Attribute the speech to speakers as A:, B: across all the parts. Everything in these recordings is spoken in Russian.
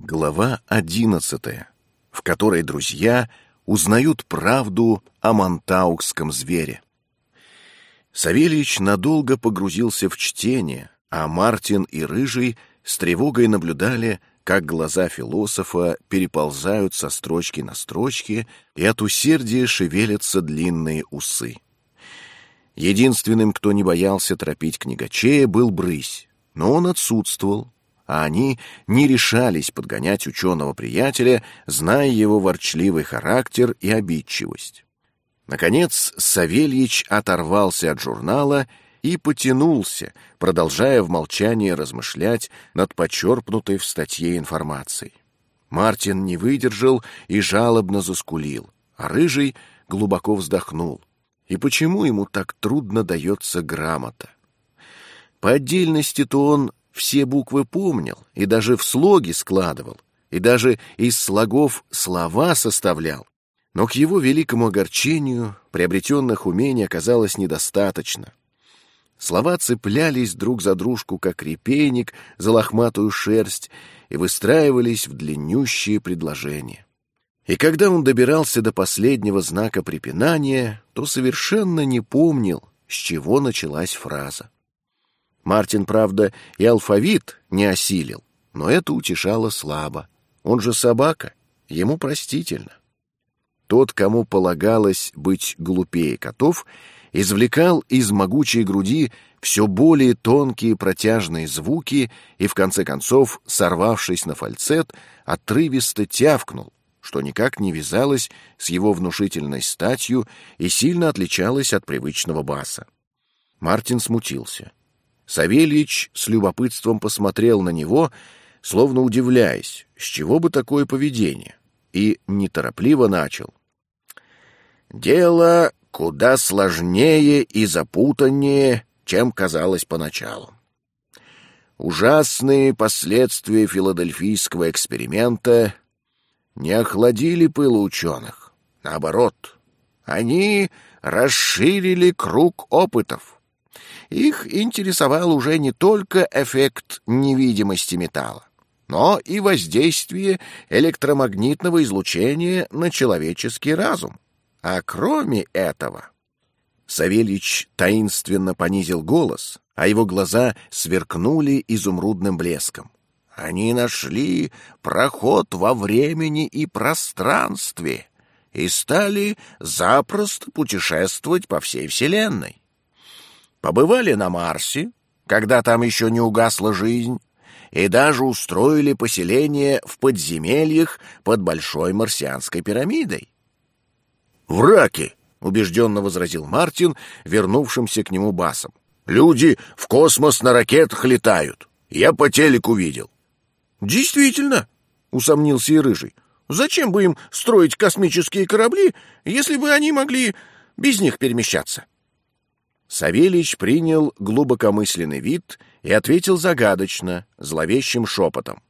A: Глава одиннадцатая, в которой друзья узнают правду о монтаукском звере. Савельич надолго погрузился в чтение, а Мартин и Рыжий с тревогой наблюдали, как глаза философа переползают со строчки на строчки, и от усердия шевелятся длинные усы. Единственным, кто не боялся торопить книгачея, был Брысь, но он отсутствовал, а они не решались подгонять ученого-приятеля, зная его ворчливый характер и обидчивость. Наконец Савельич оторвался от журнала и потянулся, продолжая в молчании размышлять над почерпнутой в статье информацией. Мартин не выдержал и жалобно заскулил, а Рыжий глубоко вздохнул. И почему ему так трудно дается грамота? По отдельности-то он все буквы помнил и даже в слоги складывал, и даже из слогов слова составлял. Но к его великому огорчению приобретенных умений оказалось недостаточно. Слова цеплялись друг за дружку, как репейник за лохматую шерсть, и выстраивались в длиннющие предложения. И когда он добирался до последнего знака препинания, то совершенно не помнил, с чего началась фраза. Мартин, правда, и алфавит не осилил, но это утешало слабо. Он же собака, ему простительно. Тот, кому полагалось быть глупее котов, извлекал из могучей груди все более тонкие протяжные звуки и, в конце концов, сорвавшись на фальцет, отрывисто тявкнул, что никак не вязалось с его внушительной статью и сильно отличалось от привычного баса. Мартин смутился. Савельич с любопытством посмотрел на него, словно удивляясь, с чего бы такое поведение, и неторопливо начал. «Дело куда сложнее и запутаннее, чем казалось поначалу. Ужасные последствия филадельфийского эксперимента не охладили пыла ученых. Наоборот, они расширили круг опытов. Их интересовал уже не только эффект невидимости металла, но и воздействие электромагнитного излучения на человеческий разум. А кроме этого... Савельич таинственно понизил голос, а его глаза сверкнули изумрудным блеском. Они нашли проход во времени и пространстве и стали запросто путешествовать по всей Вселенной. Побывали на Марсе, когда там еще не угасла жизнь, и даже устроили поселение в подземельях под Большой Марсианской пирамидой. «Враки!» — убежденно возразил Мартин, вернувшимся к нему басом. «Люди в космос на ракетах летают. Я по телеку видел». «Действительно!» — усомнился и Рыжий. «Зачем бы им строить космические корабли, если бы они могли без них перемещаться?» Савельич принял глубокомысленный вид и ответил загадочно, зловещим шепотом.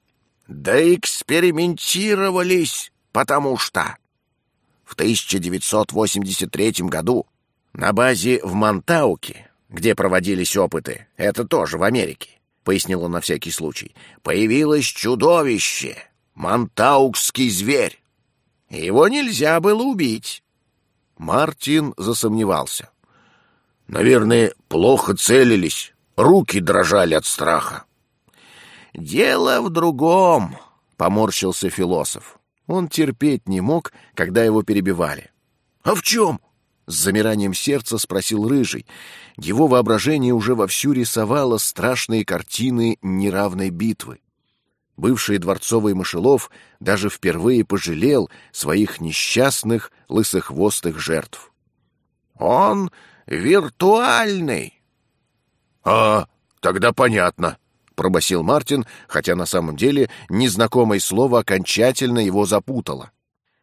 A: «Да экспериментировались, потому что...» в 1983 году на базе в Монтауке, где проводились опыты, это тоже в Америке, пояснил он на всякий случай, появилось чудовище, монтаукский зверь. Его нельзя было убить. Мартин засомневался. Наверное, плохо целились, руки дрожали от страха. «Дело в другом», — поморщился философ. Он терпеть не мог, когда его перебивали. «А в чем?» — с замиранием сердца спросил Рыжий. Его воображение уже вовсю рисовало страшные картины неравной битвы. Бывший дворцовый мышелов даже впервые пожалел своих несчастных лысохвостых жертв. «Он виртуальный!» «А, тогда понятно», пробасил Мартин, хотя на самом деле незнакомое слово окончательно его запутало.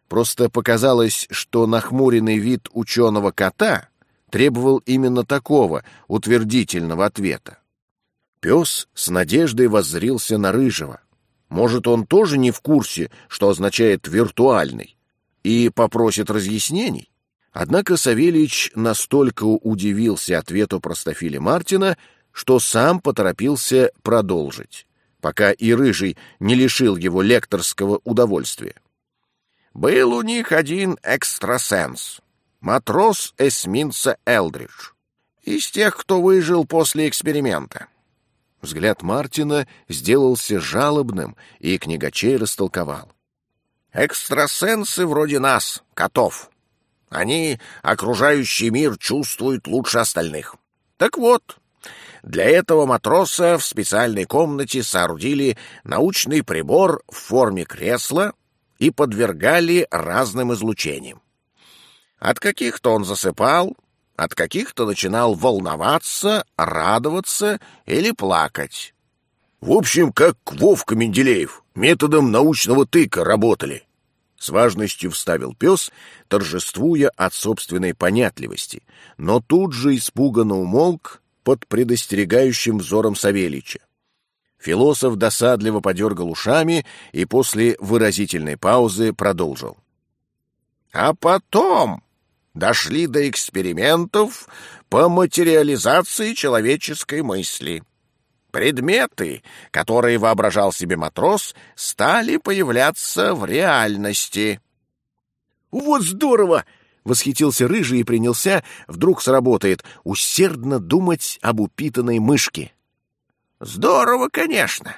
A: Просто показалось, что нахмуренный вид ученого кота требовал именно такого утвердительного ответа. Пес с надеждой воззрился на Рыжего. Может, он тоже не в курсе, что означает «виртуальный», и попросит разъяснений? Однако Савельич настолько удивился ответу простофиля Мартина, что сам поторопился продолжить. пока и Рыжий не лишил его лекторского удовольствия.
B: Был у них один экстрасенс, матрос эсминца Элдридж, из тех, кто выжил после эксперимента.
A: Взгляд Мартина сделался жалобным, и книгачей растолковал.
B: Экстрасенсы вроде нас, котов. Они окружающий мир чувствуют лучше остальных. Так вот, для этого матроса в специальной комнате соорудили научный прибор в форме кресла и подвергали разным излучениям. От каких-то он засыпал, от каких-то начинал волноваться, радоваться или плакать.
A: В общем, как Вовка Менделеев, методом научного тыка работали. С важностью вставил пес, торжествуя от собственной понятливости, но тут же испуганно умолк под предостерегающим взором Савельича. Философ досадливо подергал ушами и после выразительной паузы продолжил.
B: А потом дошли до экспериментов по материализации человеческой мысли. Предметы, которые воображал себе матрос, стали появляться в реальности.
A: «Вот здорово!» Восхитился рыжий и принялся, вдруг сработает, усердно думать об упитанной мышке.
B: Здорово, конечно.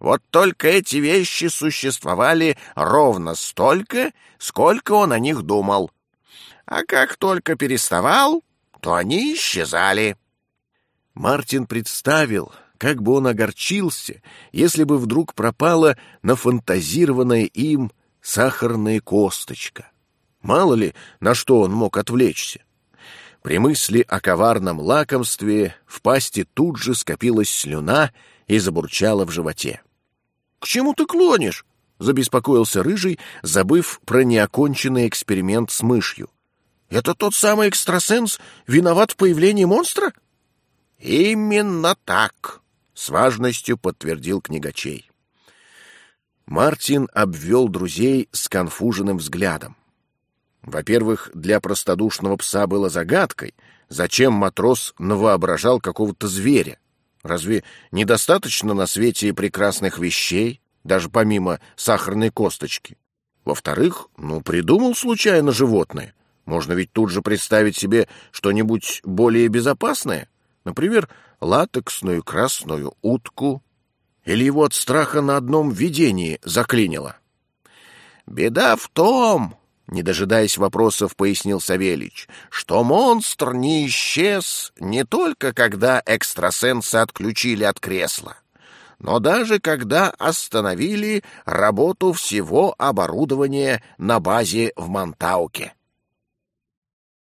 B: Вот только эти вещи существовали ровно столько, сколько он о них думал. А как только переставал, то они исчезали.
A: Мартин представил, как бы он огорчился, если бы вдруг пропала нафантазированная им сахарная косточка. Мало ли, на что он мог отвлечься. При мысли о коварном лакомстве в пасти тут же скопилась слюна и забурчала в животе.
B: — К чему ты клонишь? — забеспокоился Рыжий, забыв про неоконченный эксперимент с мышью. — Это тот самый экстрасенс виноват в появлении монстра? — Именно так, — с важностью подтвердил книгачей.
A: Мартин обвел друзей с конфуженным взглядом. Во-первых, для простодушного пса было загадкой, зачем матрос навоображал какого-то зверя. Разве недостаточно на свете прекрасных вещей, даже помимо сахарной косточки? Во-вторых, ну, придумал случайно животное. Можно ведь тут же представить себе что-нибудь более безопасное. Например, латексную красную утку. Или его от страха на одном видении заклинило.
B: «Беда в том, не дожидаясь вопросов, пояснил Савельич, что монстр не исчез не только когда экстрасенсы отключили от кресла, но даже когда остановили работу всего оборудования на базе в Монтауке.